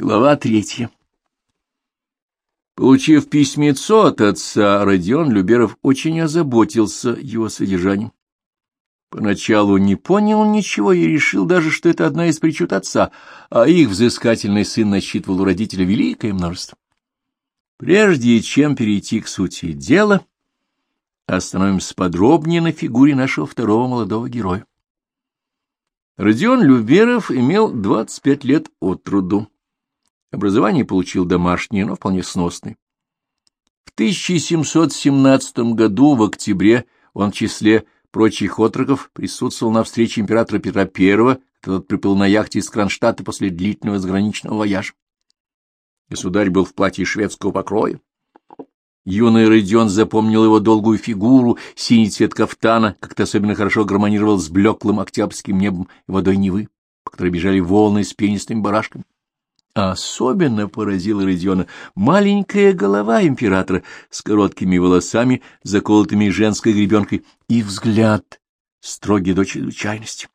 Глава третья. Получив письмецо от отца, Родион Люберов очень озаботился его содержанием. Поначалу не понял ничего и решил даже, что это одна из причуд отца, а их взыскательный сын насчитывал у родителя великое множество. Прежде чем перейти к сути дела, остановимся подробнее на фигуре нашего второго молодого героя. Родион Люберов имел 25 лет от труду. Образование получил домашнее, но вполне сносное. В 1717 году, в октябре, он в числе прочих отроков присутствовал на встрече императора Петра I, когда приплыл на яхте из Кронштадта после длительного заграничного вояжа. Государь был в платье шведского покроя. Юный Родион запомнил его долгую фигуру, синий цвет кафтана, как-то особенно хорошо гармонировал с блеклым октябрьским небом и водой Невы, по которой бежали волны с пенистыми барашками. Особенно поразила Родиона маленькая голова императора с короткими волосами, заколотыми женской гребенкой, и взгляд строгий до чрезвычайности.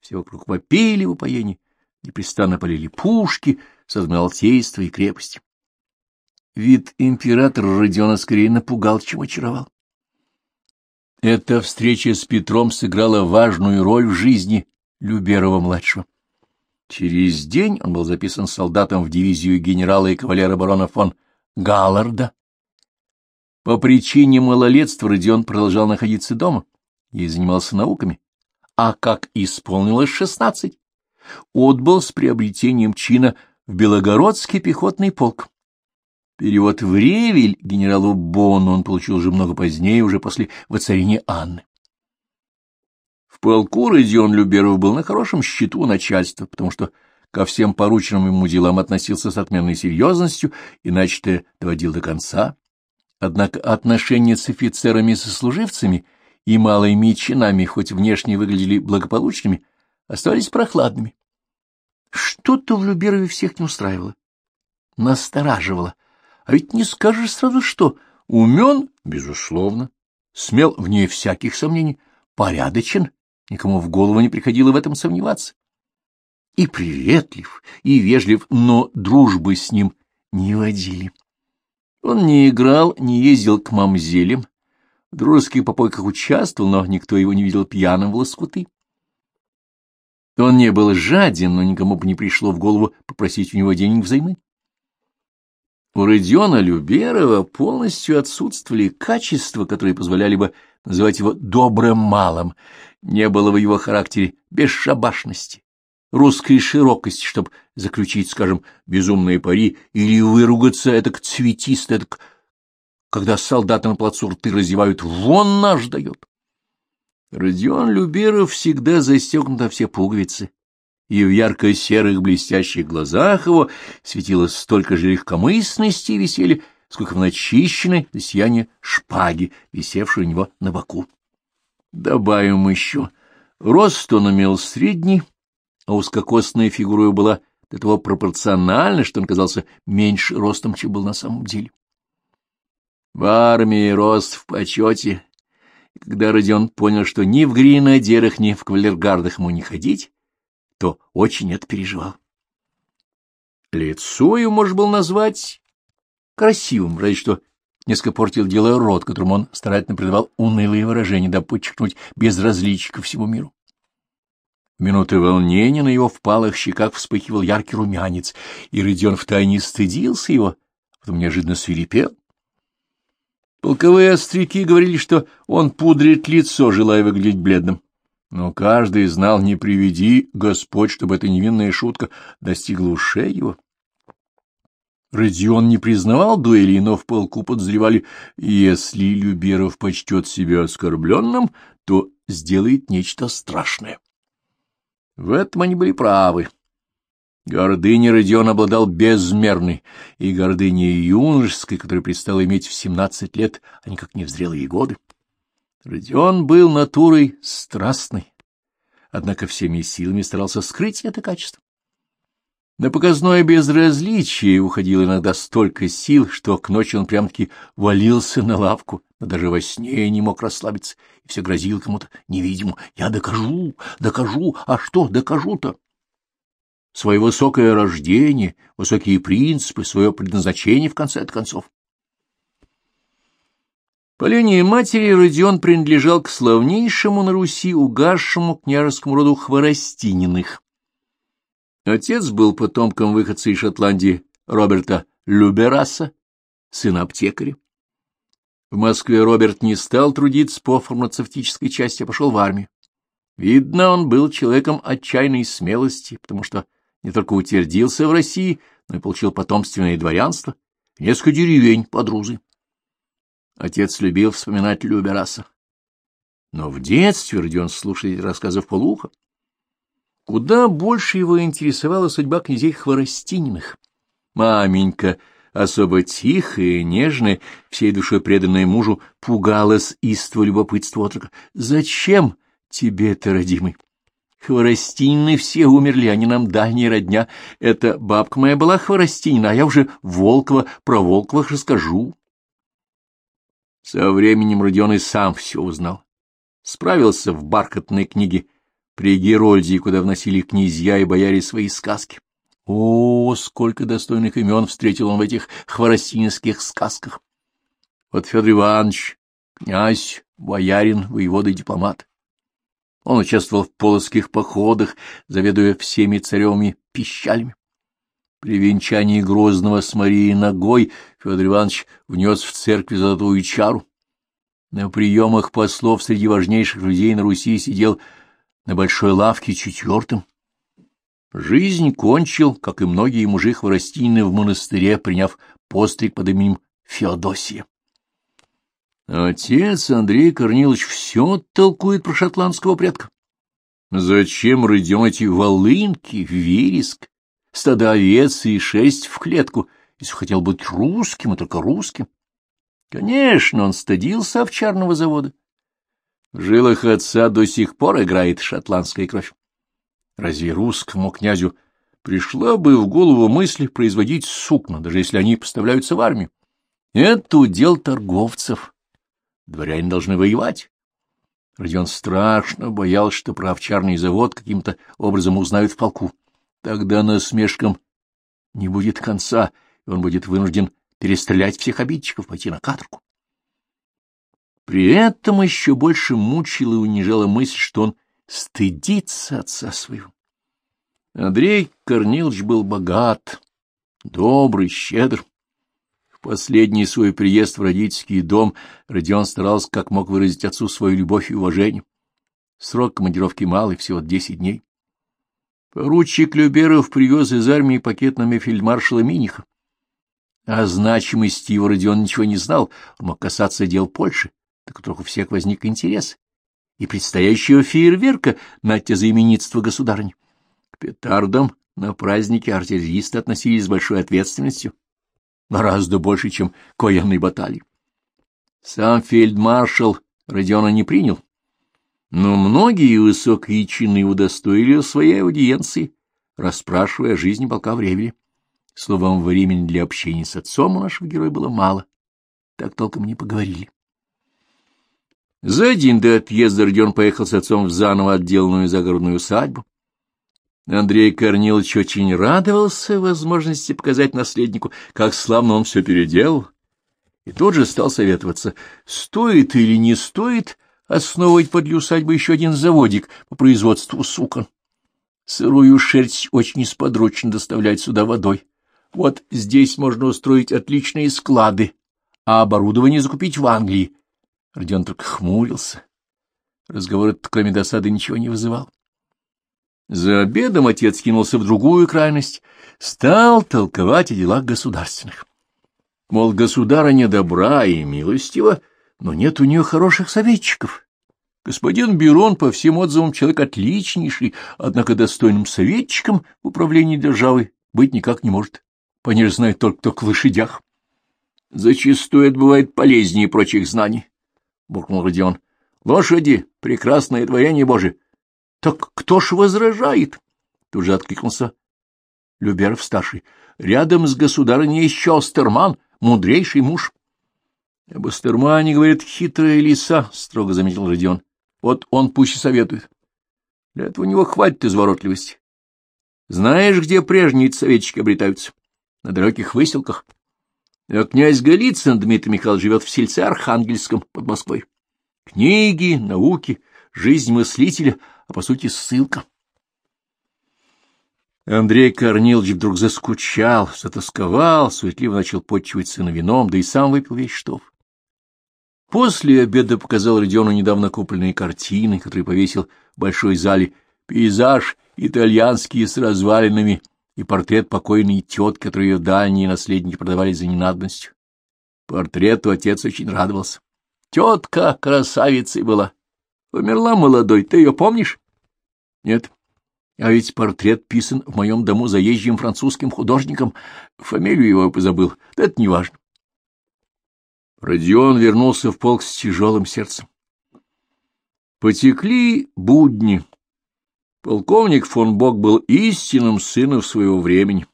Все вокруг вопили в упоении, непрестанно полили пушки с адмиралтейства и крепости. Вид императора Родиона скорее напугал, чем очаровал. Эта встреча с Петром сыграла важную роль в жизни Люберова-младшего. Через день он был записан солдатом в дивизию генерала и кавалера барона фон Галларда. По причине малолетства Родион продолжал находиться дома и занимался науками, а как исполнилось шестнадцать, отбыл с приобретением чина в Белогородский пехотный полк. Перевод в Ревель генералу Бону он получил уже много позднее, уже после воцарения Анны. В полку Родион Люберов был на хорошем счету начальства, потому что ко всем порученным ему делам относился с отменной серьезностью и начатое доводил до конца. Однако отношения с офицерами и сослуживцами и малыми чинами, хоть внешне выглядели благополучными, оставались прохладными. Что-то в Люберове всех не устраивало, настораживало. А ведь не скажешь сразу что. Умен, безусловно, смел, вне всяких сомнений, порядочен, Никому в голову не приходило в этом сомневаться. И приветлив, и вежлив, но дружбы с ним не водили. Он не играл, не ездил к мамзелям, в дружеских попойках участвовал, но никто его не видел пьяным в лоскуты. Он не был жаден, но никому бы не пришло в голову попросить у него денег взаймы. У Родиона Люберова полностью отсутствовали качества, которые позволяли бы называть его «добрым малым», не было в его характере бесшабашности, русской широкости, чтобы заключить, скажем, безумные пари или выругаться этак цветисто, этак, когда солдаты на плацу рты разевают «вон наш дает». Родион Люберов всегда застегнут на все пуговицы, и в ярко-серых блестящих глазах его светило столько же легкомысленности и веселья, сколько в начищенной сияние шпаги, висевшей у него на боку. Добавим еще. Рост он имел средний, а узкокосная фигура его была до того пропорциональна, что он казался меньше ростом, чем был на самом деле. В армии рост в почете, когда Родион понял, что ни в гренадерах, ни в кавалергардах ему не ходить, то очень это переживал. Лицо его можно было назвать красивым, разве что несколько портил дело рот, которому он старательно придавал унылые выражения, дабы подчеркнуть безразличие ко всему миру. Минуты волнения на его впалых щеках вспыхивал яркий румянец, и Родион втайне стыдился его, а потом неожиданно свирепел. Полковые остряки говорили, что он пудрит лицо, желая выглядеть бледным. Но каждый знал, не приведи Господь, чтобы эта невинная шутка достигла ушей его. Родион не признавал дуэли, но в полку подозревали, если Люберов почтет себя оскорбленным, то сделает нечто страшное. В этом они были правы. Гордыня Родион обладал безмерной, и гордыней юношеской, которой предстало иметь в семнадцать лет, а никак не в зрелые годы. Родион был натурой страстной, однако всеми силами старался скрыть это качество. На показное безразличие уходило иногда столько сил, что к ночи он прям-таки валился на лавку, но даже во сне не мог расслабиться, и все грозил кому-то невидимому. «Я докажу, докажу, а что докажу-то?» свое высокое рождение, высокие принципы, свое предназначение, в конце концов. По линии матери Родион принадлежал к славнейшему на Руси угасшему княжескому роду Хворостининых. Отец был потомком выходца из Шотландии Роберта Любераса, сына аптекаря. В Москве Роберт не стал трудиться по фармацевтической части, а пошел в армию. Видно, он был человеком отчаянной смелости, потому что не только утвердился в России, но и получил потомственное дворянство, несколько деревень под Рузой. Отец любил вспоминать Любераса. Но в детстве Родион слушал рассказов полуха. Куда больше его интересовала судьба князей Хворостининых. Маменька, особо тихая и нежная, всей душой преданная мужу, пугалась иство любопытства отрока. «Зачем тебе это, родимый? Хворостинины все умерли, они нам дальняя родня. Это бабка моя была Хворостинина, а я уже Волкова, про Волковых расскажу». Со временем Родион и сам все узнал. Справился в бархатной книге при Герольдии, куда вносили князья и бояре свои сказки. О, сколько достойных имен встретил он в этих хворостинских сказках! Вот Федор Иванович, князь, боярин, воевода и дипломат. Он участвовал в полоцких походах, заведуя всеми царевыми пищалями. При венчании Грозного с Марией ногой Федор Иванович внес в церкви золотую чару. На приемах послов среди важнейших людей на Руси сидел на большой лавке четвертым. Жизнь кончил, как и многие мужи хворостины в монастыре, приняв постриг под именем Феодосия. Отец Андрей Корнилович все толкует про шотландского предка. Зачем рыдем эти волынки, вереск, стада овец и шесть в клетку, если хотел быть русским, и только русским? Конечно, он стыдился овчарного завода. В жилах отца до сих пор играет шотландская кровь. Разве русскому князю пришла бы в голову мысль производить сукна, даже если они поставляются в армию? Это удел торговцев. Дворяне должны воевать. Родион страшно боялся, что про овчарный завод каким-то образом узнают в полку. Тогда насмешкам не будет конца, и он будет вынужден перестрелять всех обидчиков, пойти на каторгу. При этом еще больше мучила и унижала мысль, что он стыдится отца своего. Андрей Корнилович был богат, добрый, щедр. В последний свой приезд в родительский дом Родион старался как мог выразить отцу свою любовь и уважение. Срок командировки малый, всего десять дней. Поручик Люберов привез из армии пакет на фельдмаршала Миниха. О значимости его Родион ничего не знал, он мог касаться дел Польши, до которых у всех возник интерес, и предстоящего фейерверка на тезаименитство государынь. К петардам на празднике артиллеристы относились с большой ответственностью, гораздо больше, чем к военной баталии. Сам фельдмаршал Родиона не принял, но многие высокие чины удостоили своей аудиенции, расспрашивая о жизни полка в Ревеле. Словом, времени для общения с отцом у нашего героя было мало. Так толком не поговорили. За день до отъезда Родион поехал с отцом в заново отделанную загородную усадьбу. Андрей Корнилович очень радовался возможности показать наследнику, как славно он все переделал, и тут же стал советоваться, стоит или не стоит основывать подле усадьбы еще один заводик по производству сукон. Сырую шерсть очень несподручно доставлять сюда водой. Вот здесь можно устроить отличные склады, а оборудование закупить в Англии. Родион только хмурился. Разговор этот, кроме досады, ничего не вызывал. За обедом отец кинулся в другую крайность, стал толковать о делах государственных. Мол, государыня добра и милостива, но нет у нее хороших советчиков. Господин Берон, по всем отзывам, человек отличнейший, однако достойным советчиком в управлении державой быть никак не может понеже знает только кто к лошадях. Зачастую это бывает полезнее прочих знаний, — буркнул Родион. Лошади — прекрасное творение Божие. Так кто ж возражает? Тут же откликнулся Люберов-старший. Рядом с государыней еще Остерман, мудрейший муж. — Об Остермане, говорит, хитрая лиса, — строго заметил Родион. — Вот он пусть советует. Для этого у него хватит изворотливости. Знаешь, где прежние советчики обретаются? На далеких выселках. А князь Голицын Дмитрий Михайлович живет в сельце Архангельском под Москвой. Книги, науки, жизнь мыслителя, а по сути ссылка. Андрей Корнилович вдруг заскучал, затасковал, суетливо начал подчивать сына вином, да и сам выпил весь штоф. После обеда показал Родиону недавно купленные картины, которые повесил в большой зале, пейзаж итальянский с развалинами и портрет покойной тетки, которую ее дальние наследники продавали за ненадобностью. Портрету отец очень радовался. Тетка красавицей была. Умерла молодой, ты ее помнишь? Нет. А ведь портрет писан в моем дому заезжим французским художником. Фамилию его позабыл. Да это не важно. Родион вернулся в полк с тяжелым сердцем. Потекли будни. Полковник фон Бок был истинным сыном своего времени,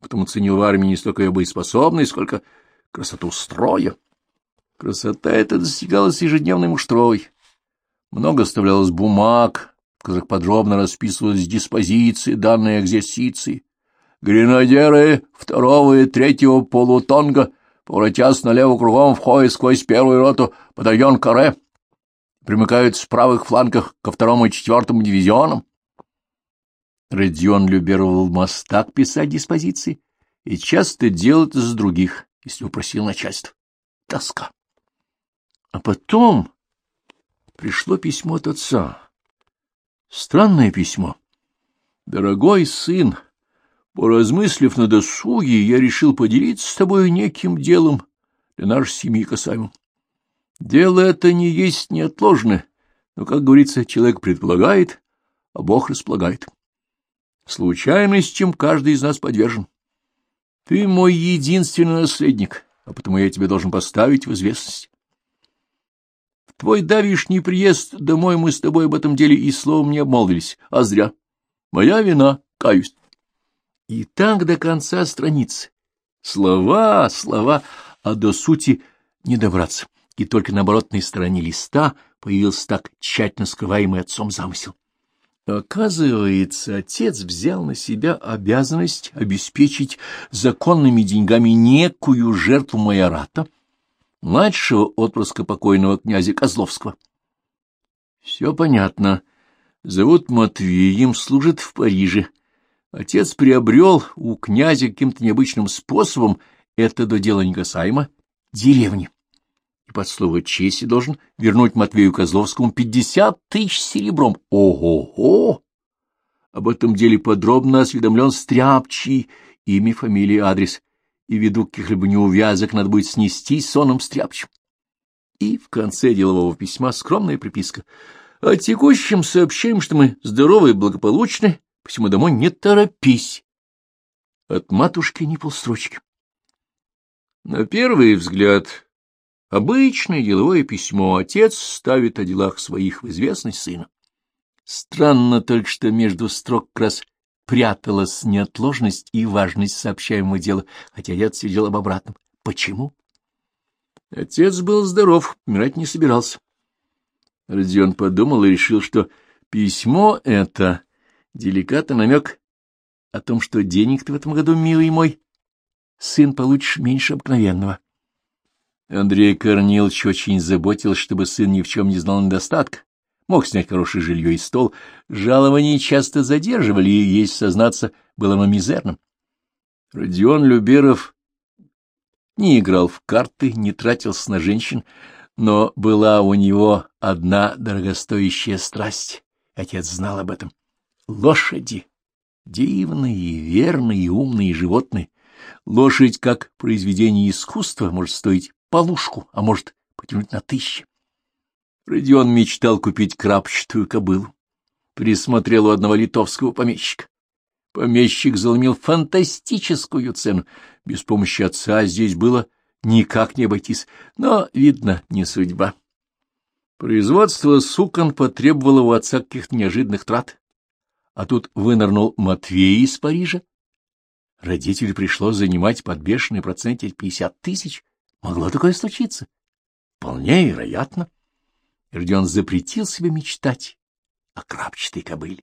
потому ценил в армии не столько ее боеспособность, сколько красоту строя. Красота эта достигалась ежедневной муштрой. Много оставлялось бумаг, в которых подробно расписывалась диспозиции, данные экзерсиции. Гренадеры второго и третьего полутонга, поворотясь налево кругом, входят сквозь первую роту батальон Каре, примыкают с правых флангах ко второму и четвертому дивизионам. Родион любировал мостак писать диспозиции и часто делал это других, если упросил начальство. Тоска. А потом пришло письмо от отца. Странное письмо. «Дорогой сын, поразмыслив на досуге, я решил поделиться с тобой неким делом для нашей семьи касаемым. Дело это не есть неотложное, но, как говорится, человек предполагает, а Бог располагает. Случайностям каждый из нас подвержен. Ты мой единственный наследник, а потому я тебе должен поставить в известность. Твой давишний приезд домой мы с тобой об этом деле и словом не обмолвились, а зря. Моя вина, каюсь. И так до конца страницы. Слова, слова, а до сути не добраться. И только на оборотной стороне листа появился так тщательно скрываемый отцом замысел. Оказывается, отец взял на себя обязанность обеспечить законными деньгами некую жертву майората, младшего отпрыска покойного князя Козловского. Все понятно. Зовут Матвеем, служит в Париже. Отец приобрел у князя каким-то необычным способом, это до дела не касаемо, деревни. И под слово чести должен вернуть Матвею Козловскому пятьдесят тысяч серебром. Ого-го! Об этом деле подробно осведомлен Стряпчий, имя, фамилия, адрес и ввиду каких-либо неувязок надо будет снестись сонным стряпчем. И в конце делового письма скромная приписка. О текущем сообщаем, что мы здоровы и благополучны, посему домой не торопись. От матушки не полстрочки. На первый взгляд, обычное деловое письмо отец ставит о делах своих в известность сына. Странно только, что между строк как раз пряталась неотложность и важность сообщаемого дела, хотя я отсидел об обратном. Почему? Отец был здоров, умирать не собирался. Родион подумал и решил, что письмо это деликатный намек о том, что денег ты в этом году, милый мой, сын получишь меньше обыкновенного. Андрей Корнилович очень заботился, чтобы сын ни в чем не знал недостатка мог снять хорошее жилье и стол. Жалования часто задерживали, и, есть сознаться, было ему мизерным. Родион Люберов не играл в карты, не тратился на женщин, но была у него одна дорогостоящая страсть. Отец знал об этом. Лошади. Дивные, верные и умные животные. Лошадь, как произведение искусства, может стоить полушку, а может потянуть на тысячи. Родион мечтал купить крапчатую кобылу. Присмотрел у одного литовского помещика. Помещик заломил фантастическую цену. Без помощи отца здесь было никак не обойтись, но, видно, не судьба. Производство сукон потребовало у отца каких-то неожиданных трат. А тут вынырнул Матвей из Парижа. Родителю пришлось занимать под бешеный проценте пятьдесят тысяч. Могло такое случиться? Вполне вероятно. Родион запретил себе мечтать о крапчатой кобыле.